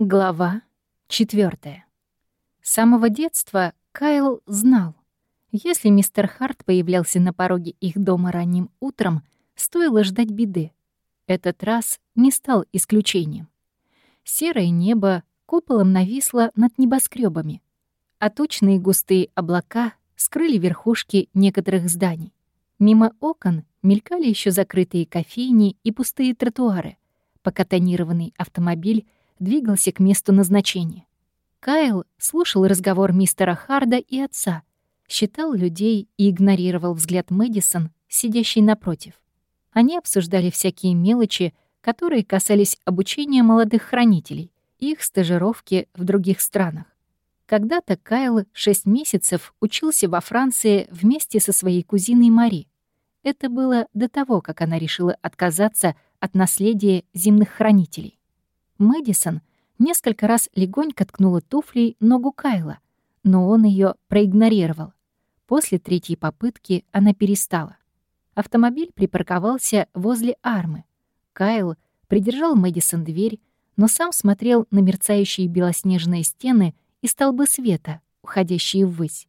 Глава четвертая. С самого детства Кайл знал, если мистер Харт появлялся на пороге их дома ранним утром, стоило ждать беды. Этот раз не стал исключением. Серое небо куполом нависло над небоскребами, а тучные густые облака скрыли верхушки некоторых зданий. Мимо окон мелькали еще закрытые кофейни и пустые тротуары, пока тонированный автомобиль двигался к месту назначения. Кайл слушал разговор мистера Харда и отца, считал людей и игнорировал взгляд Мэдисон, сидящий напротив. Они обсуждали всякие мелочи, которые касались обучения молодых хранителей и их стажировки в других странах. Когда-то Кайл шесть месяцев учился во Франции вместе со своей кузиной Мари. Это было до того, как она решила отказаться от наследия земных хранителей. Мэдисон несколько раз легонько ткнула туфлей ногу Кайла, но он ее проигнорировал. После третьей попытки она перестала. Автомобиль припарковался возле армы. Кайл придержал Мэдисон дверь, но сам смотрел на мерцающие белоснежные стены и столбы света, уходящие ввысь.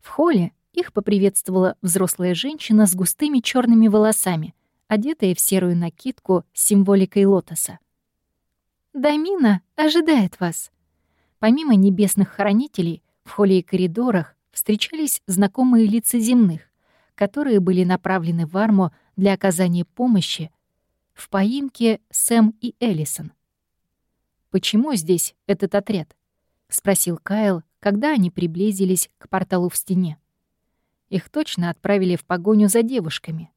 В холле их поприветствовала взрослая женщина с густыми черными волосами, одетая в серую накидку с символикой лотоса. Дамина ожидает вас». Помимо небесных хранителей, в холле и коридорах встречались знакомые лица земных, которые были направлены в арму для оказания помощи в поимке Сэм и Эллисон. «Почему здесь этот отряд?» — спросил Кайл, когда они приблизились к порталу в стене. Их точно отправили в погоню за девушками.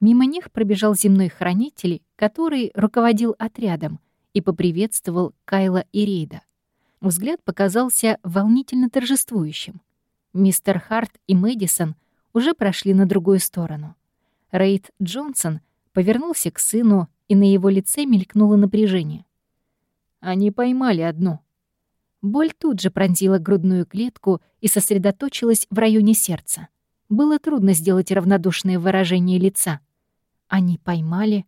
Мимо них пробежал земной хранитель, который руководил отрядом — и поприветствовал Кайла и Рейда. Взгляд показался волнительно торжествующим. Мистер Харт и Мэдисон уже прошли на другую сторону. Рейд Джонсон повернулся к сыну, и на его лице мелькнуло напряжение. Они поймали одну. Боль тут же пронзила грудную клетку и сосредоточилась в районе сердца. Было трудно сделать равнодушное выражение лица. Они поймали...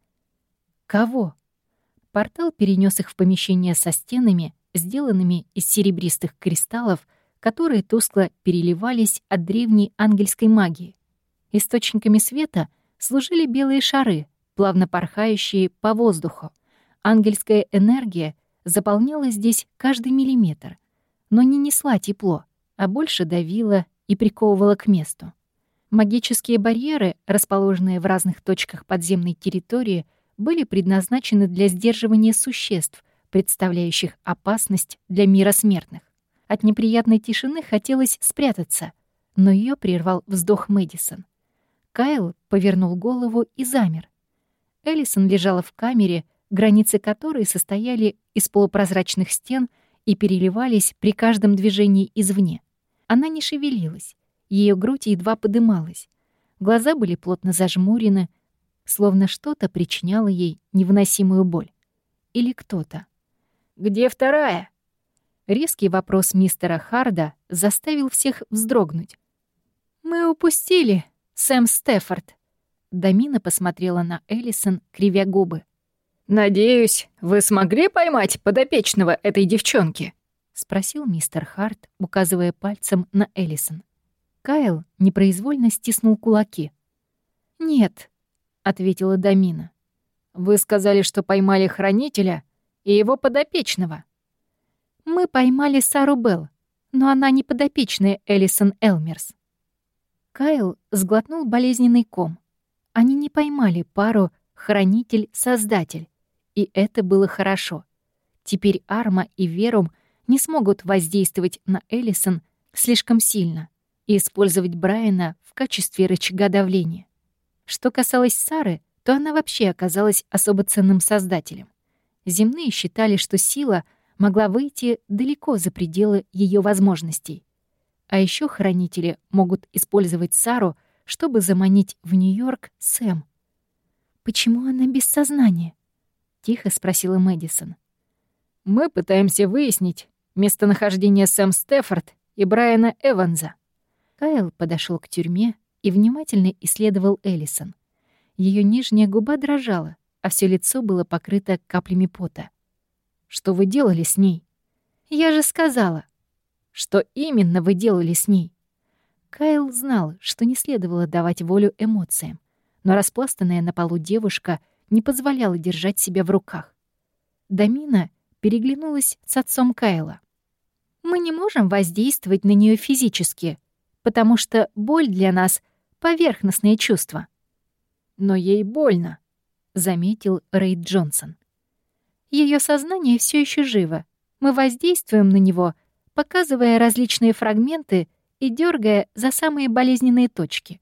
Кого? Портал перенес их в помещение со стенами, сделанными из серебристых кристаллов, которые тускло переливались от древней ангельской магии. Источниками света служили белые шары, плавно порхающие по воздуху. Ангельская энергия заполняла здесь каждый миллиметр, но не несла тепло, а больше давила и приковывала к месту. Магические барьеры, расположенные в разных точках подземной территории, были предназначены для сдерживания существ, представляющих опасность для мира смертных. От неприятной тишины хотелось спрятаться, но ее прервал вздох Мэдисон. Кайл повернул голову и замер. Эллисон лежала в камере, границы которой состояли из полупрозрачных стен и переливались при каждом движении извне. Она не шевелилась, ее грудь едва подымалась. Глаза были плотно зажмурены, словно что-то причиняло ей невыносимую боль. Или кто-то. «Где вторая?» Резкий вопрос мистера Харда заставил всех вздрогнуть. «Мы упустили, Сэм Стефорд». Дамина посмотрела на Эллисон, кривя губы. «Надеюсь, вы смогли поймать подопечного этой девчонки?» — спросил мистер Харт, указывая пальцем на Эллисон. Кайл непроизвольно стиснул кулаки. «Нет, — ответила Дамина. «Вы сказали, что поймали хранителя и его подопечного». «Мы поймали Сару Белл, но она не подопечная Элисон Элмерс». Кайл сглотнул болезненный ком. Они не поймали пару «хранитель-создатель», и это было хорошо. Теперь Арма и Верум не смогут воздействовать на Элисон слишком сильно и использовать Брайана в качестве рычага давления. Что касалось Сары, то она вообще оказалась особо ценным создателем. Земные считали, что сила могла выйти далеко за пределы ее возможностей. А еще хранители могут использовать Сару, чтобы заманить в Нью-Йорк Сэм. «Почему она без сознания?» — тихо спросила Мэдисон. «Мы пытаемся выяснить местонахождение Сэм Стефорд и Брайана Эванса». Кайл подошел к тюрьме и внимательно исследовал Эллисон. Ее нижняя губа дрожала, а все лицо было покрыто каплями пота. что вы делали с ней?» «Я же сказала». «Что именно вы делали с ней?» Кайл знал, что не следовало давать волю эмоциям, но распластанная на полу девушка не позволяла держать себя в руках. Дамина переглянулась с отцом Кайла. «Мы не можем воздействовать на нее физически, потому что боль для нас — поверхностное чувство». «Но ей больно», — заметил Рейд Джонсон. Ее сознание все еще живо. Мы воздействуем на него, показывая различные фрагменты и дергая за самые болезненные точки.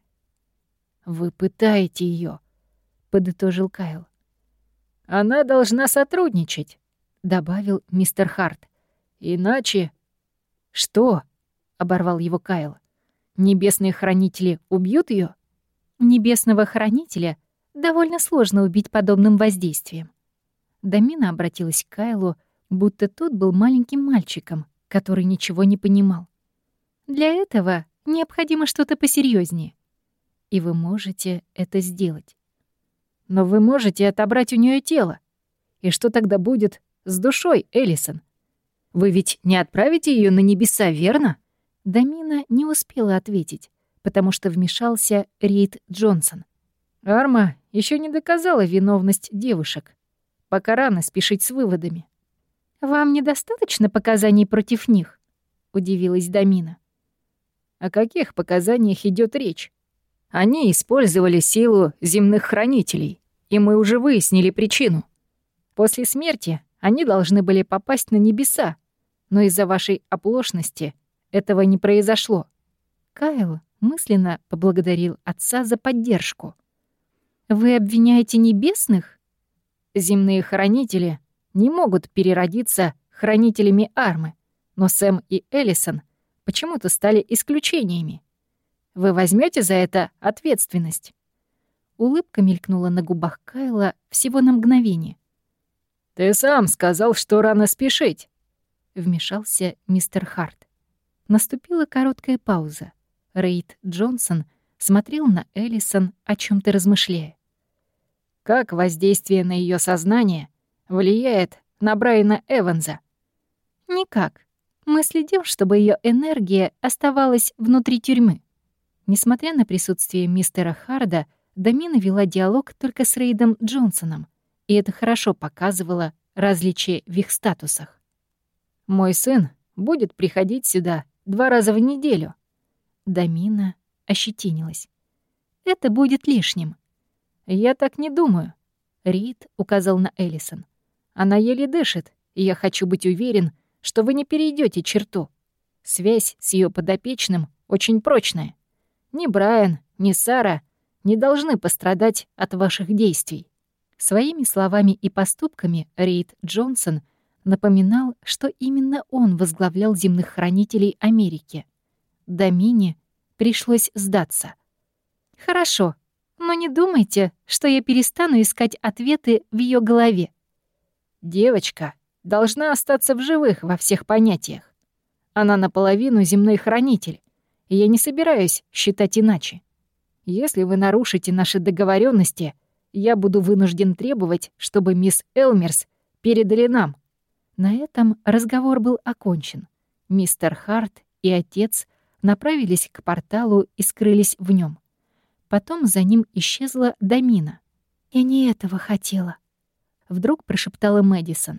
«Вы пытаете ее, подытожил Кайл. «Она должна сотрудничать», — добавил мистер Харт. «Иначе...» «Что?» — оборвал его Кайл. «Небесные хранители убьют ее? «Небесного хранителя довольно сложно убить подобным воздействием. Дамина обратилась к Кайлу, будто тот был маленьким мальчиком, который ничего не понимал. «Для этого необходимо что-то посерьезнее, и вы можете это сделать. Но вы можете отобрать у нее тело. И что тогда будет с душой, Эллисон? Вы ведь не отправите ее на небеса, верно?» Дамина не успела ответить, потому что вмешался Рейд Джонсон. Арма еще не доказала виновность девушек пока рано спешить с выводами. «Вам недостаточно показаний против них?» — удивилась Дамина. «О каких показаниях идет речь? Они использовали силу земных хранителей, и мы уже выяснили причину. После смерти они должны были попасть на небеса, но из-за вашей оплошности этого не произошло». Кайл мысленно поблагодарил отца за поддержку. «Вы обвиняете небесных?» Земные хранители не могут переродиться хранителями армы, но Сэм и Эллисон почему-то стали исключениями. Вы возьмете за это ответственность?» Улыбка мелькнула на губах Кайла всего на мгновение. «Ты сам сказал, что рано спешить», — вмешался мистер Харт. Наступила короткая пауза. Рейд Джонсон смотрел на Эллисон, о чем то размышляя. Как воздействие на ее сознание влияет на Брайана Эванса? Никак. Мы следим, чтобы ее энергия оставалась внутри тюрьмы. Несмотря на присутствие мистера Харда, Дамина вела диалог только с Рейдом Джонсоном, и это хорошо показывало различия в их статусах. «Мой сын будет приходить сюда два раза в неделю». Дамина ощетинилась. «Это будет лишним. «Я так не думаю», — Рид указал на Эллисон. «Она еле дышит, и я хочу быть уверен, что вы не перейдете черту. Связь с ее подопечным очень прочная. Ни Брайан, ни Сара не должны пострадать от ваших действий». Своими словами и поступками Рейд Джонсон напоминал, что именно он возглавлял земных хранителей Америки. Домине пришлось сдаться. «Хорошо», но не думайте, что я перестану искать ответы в ее голове. Девочка должна остаться в живых во всех понятиях. Она наполовину земной хранитель, и я не собираюсь считать иначе. Если вы нарушите наши договоренности, я буду вынужден требовать, чтобы мисс Элмерс передали нам. На этом разговор был окончен. Мистер Харт и отец направились к порталу и скрылись в нем. Потом за ним исчезла Дамина. «Я не этого хотела», — вдруг прошептала Мэдисон.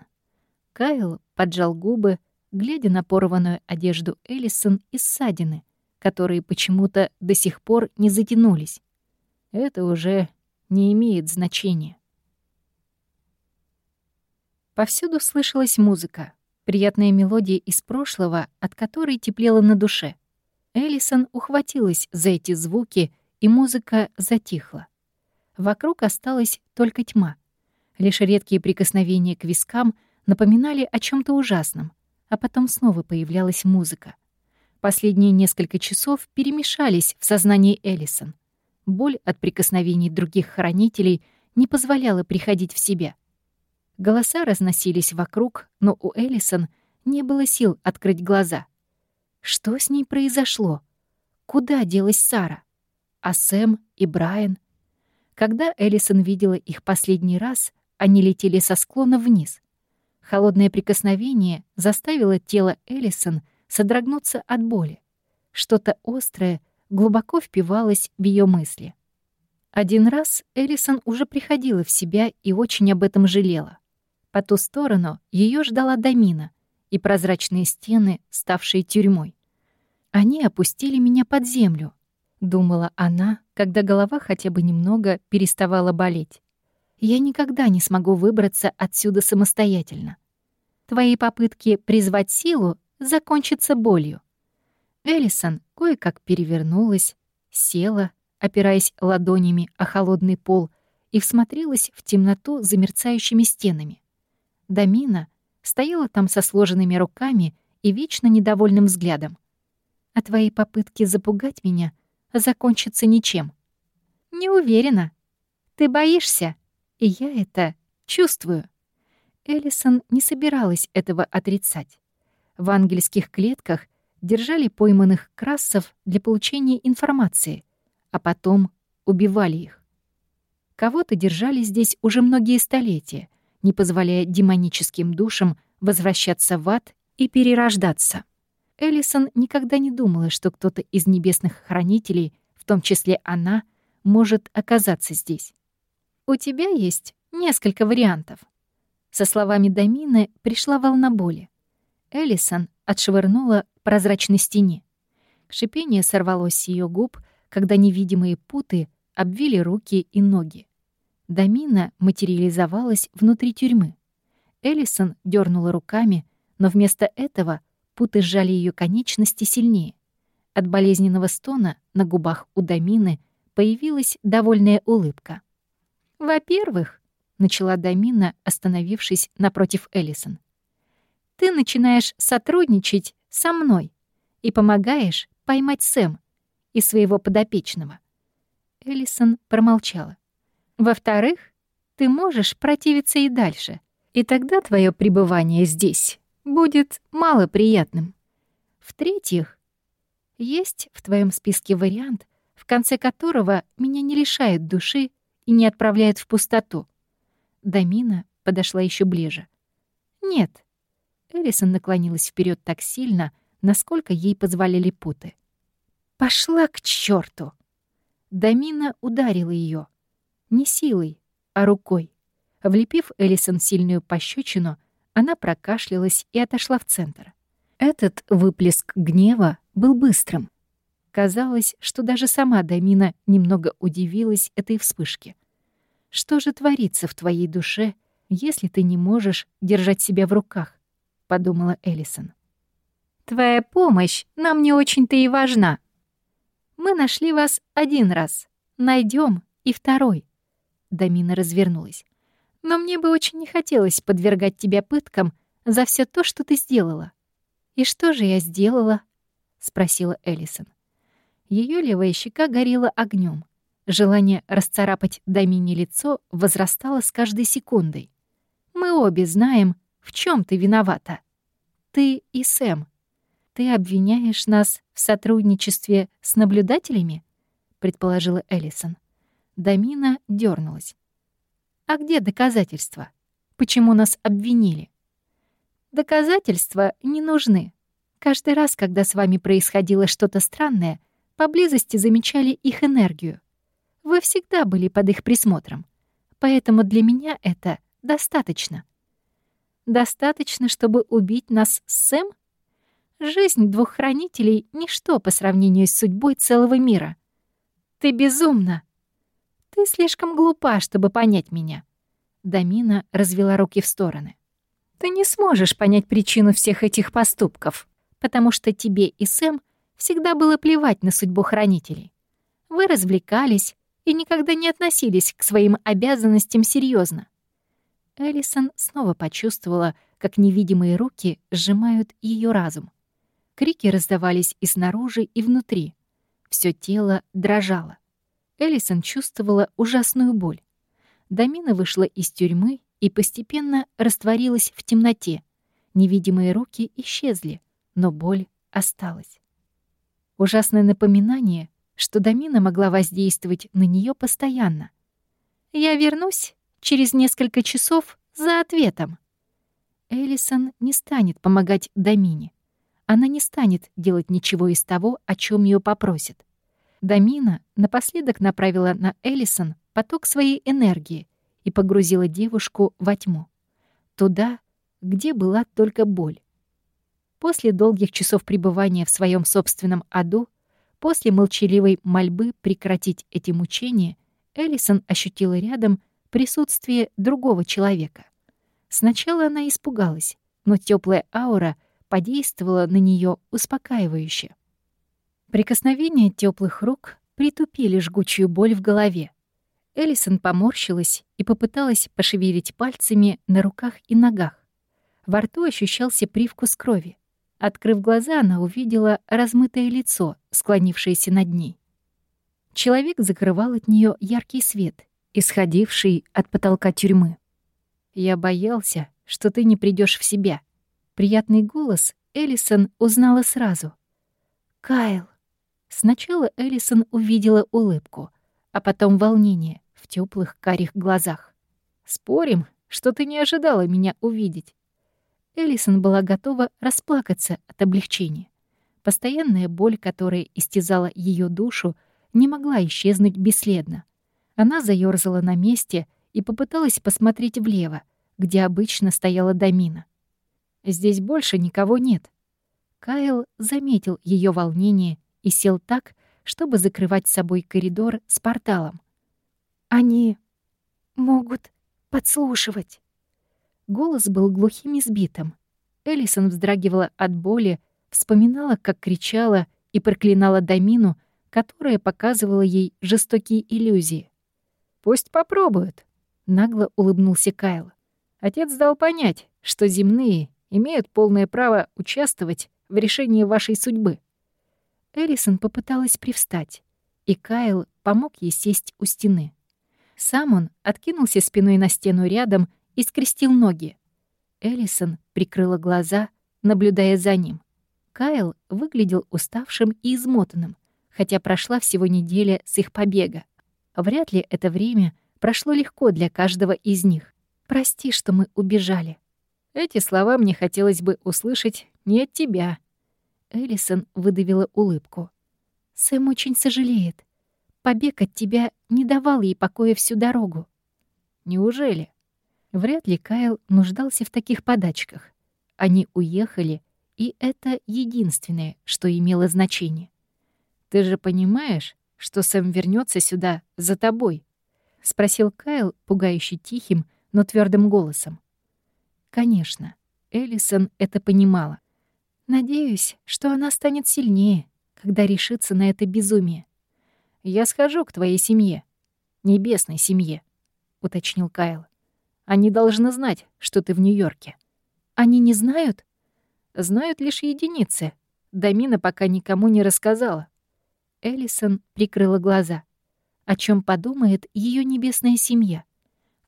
Кайл поджал губы, глядя на порванную одежду Эллисон и ссадины, которые почему-то до сих пор не затянулись. Это уже не имеет значения. Повсюду слышалась музыка, приятная мелодия из прошлого, от которой теплела на душе. Эллисон ухватилась за эти звуки и музыка затихла. Вокруг осталась только тьма. Лишь редкие прикосновения к вискам напоминали о чем то ужасном, а потом снова появлялась музыка. Последние несколько часов перемешались в сознании Эллисон. Боль от прикосновений других хранителей не позволяла приходить в себя. Голоса разносились вокруг, но у Эллисон не было сил открыть глаза. Что с ней произошло? Куда делась Сара? а Сэм и Брайан. Когда Эллисон видела их последний раз, они летели со склона вниз. Холодное прикосновение заставило тело Эллисон содрогнуться от боли. Что-то острое глубоко впивалось в ее мысли. Один раз Эллисон уже приходила в себя и очень об этом жалела. По ту сторону ее ждала Дамина и прозрачные стены, ставшие тюрьмой. Они опустили меня под землю, думала она, когда голова хотя бы немного переставала болеть. Я никогда не смогу выбраться отсюда самостоятельно. Твои попытки призвать силу закончатся болью. Эллисон кое-как перевернулась, села, опираясь ладонями о холодный пол, и всмотрелась в темноту за мерцающими стенами. Дамина стояла там со сложенными руками и вечно недовольным взглядом. «А твои попытки запугать меня закончатся ничем». «Не уверена. Ты боишься, и я это чувствую». Эллисон не собиралась этого отрицать. В ангельских клетках держали пойманных красов для получения информации, а потом убивали их. Кого-то держали здесь уже многие столетия, не позволяя демоническим душам возвращаться в ад и перерождаться. Эллисон никогда не думала, что кто-то из небесных хранителей, в том числе она, может оказаться здесь. «У тебя есть несколько вариантов». Со словами Дамины пришла волна боли. Эллисон отшвырнула прозрачной стене. Шипение сорвалось с ее губ, когда невидимые путы обвили руки и ноги. Дамина материализовалась внутри тюрьмы. Эллисон дернула руками, но вместо этого путы сжали ее конечности сильнее. От болезненного стона на губах у Дамины появилась довольная улыбка. «Во-первых», — начала Дамина, остановившись напротив Эллисон, «ты начинаешь сотрудничать со мной и помогаешь поймать Сэм и своего подопечного». Эллисон промолчала. Во-вторых, ты можешь противиться и дальше, и тогда твое пребывание здесь будет малоприятным. В-третьих, есть в твоем списке вариант, в конце которого меня не лишает души и не отправляет в пустоту. Дамина подошла еще ближе. Нет. Элисон наклонилась вперед так сильно, насколько ей позволяли путы. Пошла к черту! Дамина ударила ее. Не силой, а рукой. Влепив Элисон сильную пощечину, она прокашлялась и отошла в центр. Этот выплеск гнева был быстрым. Казалось, что даже сама Дамина немного удивилась этой вспышке. «Что же творится в твоей душе, если ты не можешь держать себя в руках?» — подумала Элисон. «Твоя помощь нам не очень-то и важна. Мы нашли вас один раз, найдем и второй. Дамина развернулась. «Но мне бы очень не хотелось подвергать тебя пыткам за все то, что ты сделала». «И что же я сделала?» — спросила Эллисон. Ее левая щека горела огнем. Желание расцарапать Дамине лицо возрастало с каждой секундой. «Мы обе знаем, в чем ты виновата. Ты и Сэм. Ты обвиняешь нас в сотрудничестве с наблюдателями?» — предположила Эллисон. Дамина дернулась. «А где доказательства? Почему нас обвинили?» «Доказательства не нужны. Каждый раз, когда с вами происходило что-то странное, поблизости замечали их энергию. Вы всегда были под их присмотром. Поэтому для меня это достаточно. Достаточно, чтобы убить нас с Сэм? Жизнь двух хранителей — ничто по сравнению с судьбой целого мира. Ты безумна!» «Ты слишком глупа, чтобы понять меня». Дамина развела руки в стороны. «Ты не сможешь понять причину всех этих поступков, потому что тебе и Сэм всегда было плевать на судьбу хранителей. Вы развлекались и никогда не относились к своим обязанностям серьезно. Элисон снова почувствовала, как невидимые руки сжимают ее разум. Крики раздавались и снаружи, и внутри. Все тело дрожало. Элисон чувствовала ужасную боль. Дамина вышла из тюрьмы и постепенно растворилась в темноте. Невидимые руки исчезли, но боль осталась. Ужасное напоминание, что Дамина могла воздействовать на нее постоянно. «Я вернусь через несколько часов за ответом». Элисон не станет помогать Дамине. Она не станет делать ничего из того, о чем ее попросят. Дамина напоследок направила на Элисон поток своей энергии и погрузила девушку во тьму. Туда, где была только боль. После долгих часов пребывания в своем собственном аду, после молчаливой мольбы прекратить эти мучения, Элисон ощутила рядом присутствие другого человека. Сначала она испугалась, но теплая аура подействовала на нее успокаивающе. Прикосновение теплых рук притупили жгучую боль в голове. Элисон поморщилась и попыталась пошевелить пальцами на руках и ногах. Во рту ощущался привкус крови. Открыв глаза, она увидела размытое лицо, склонившееся над ней. Человек закрывал от нее яркий свет, исходивший от потолка тюрьмы. «Я боялся, что ты не придешь в себя». Приятный голос Элисон узнала сразу. «Кайл». Сначала Элисон увидела улыбку, а потом волнение в теплых карих глазах. «Спорим, что ты не ожидала меня увидеть?» Элисон была готова расплакаться от облегчения. Постоянная боль, которая истязала ее душу, не могла исчезнуть бесследно. Она заёрзала на месте и попыталась посмотреть влево, где обычно стояла Дамина. «Здесь больше никого нет». Кайл заметил ее волнение и сел так, чтобы закрывать с собой коридор с порталом. «Они могут подслушивать». Голос был глухим и сбитым. Элисон вздрагивала от боли, вспоминала, как кричала и проклинала Дамину, которая показывала ей жестокие иллюзии. «Пусть попробуют», — нагло улыбнулся Кайл. Отец дал понять, что земные имеют полное право участвовать в решении вашей судьбы. Элисон попыталась привстать, и Кайл помог ей сесть у стены. Сам он откинулся спиной на стену рядом и скрестил ноги. Элисон прикрыла глаза, наблюдая за ним. Кайл выглядел уставшим и измотанным, хотя прошла всего неделя с их побега. Вряд ли это время прошло легко для каждого из них. «Прости, что мы убежали». Эти слова мне хотелось бы услышать не от тебя. Элисон выдавила улыбку. Сэм очень сожалеет. Побег от тебя не давал ей покоя всю дорогу. Неужели? Вряд ли Кайл нуждался в таких подачках. Они уехали, и это единственное, что имело значение. «Ты же понимаешь, что Сэм вернется сюда за тобой?» — спросил Кайл, пугающе тихим, но твердым голосом. Конечно, Эллисон это понимала. Надеюсь, что она станет сильнее, когда решится на это безумие. «Я схожу к твоей семье, небесной семье», — уточнил Кайл. Они должны знать, что ты в Нью-Йорке. Они не знают? Знают лишь единицы. Дамина пока никому не рассказала. Эллисон прикрыла глаза. О чем подумает ее небесная семья?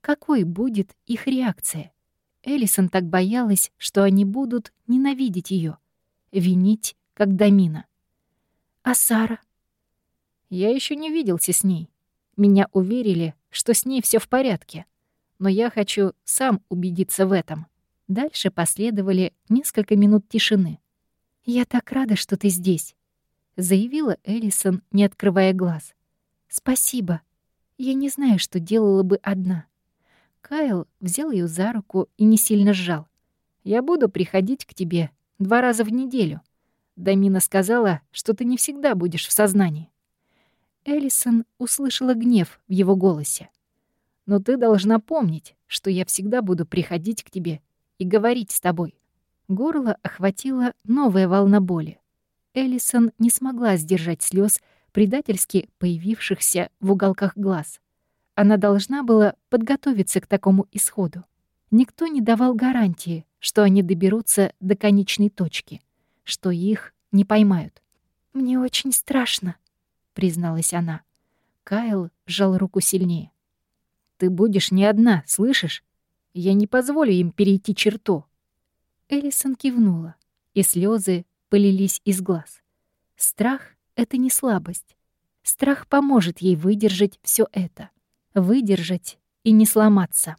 Какой будет их реакция? Эллисон так боялась, что они будут ненавидеть ее, винить, как Дамина. А Сара? Я еще не виделся с ней. Меня уверили, что с ней все в порядке но я хочу сам убедиться в этом». Дальше последовали несколько минут тишины. «Я так рада, что ты здесь», — заявила Эллисон, не открывая глаз. «Спасибо. Я не знаю, что делала бы одна». Кайл взял ее за руку и не сильно сжал. «Я буду приходить к тебе два раза в неделю. Дамина сказала, что ты не всегда будешь в сознании». Эллисон услышала гнев в его голосе. Но ты должна помнить, что я всегда буду приходить к тебе и говорить с тобой». Горло охватила новая волна боли. Эллисон не смогла сдержать слез, предательски появившихся в уголках глаз. Она должна была подготовиться к такому исходу. Никто не давал гарантии, что они доберутся до конечной точки, что их не поймают. «Мне очень страшно», — призналась она. Кайл сжал руку сильнее. Ты будешь не одна, слышишь? Я не позволю им перейти черту». Элисон кивнула, и слезы полились из глаз. Страх — это не слабость. Страх поможет ей выдержать все это. Выдержать и не сломаться.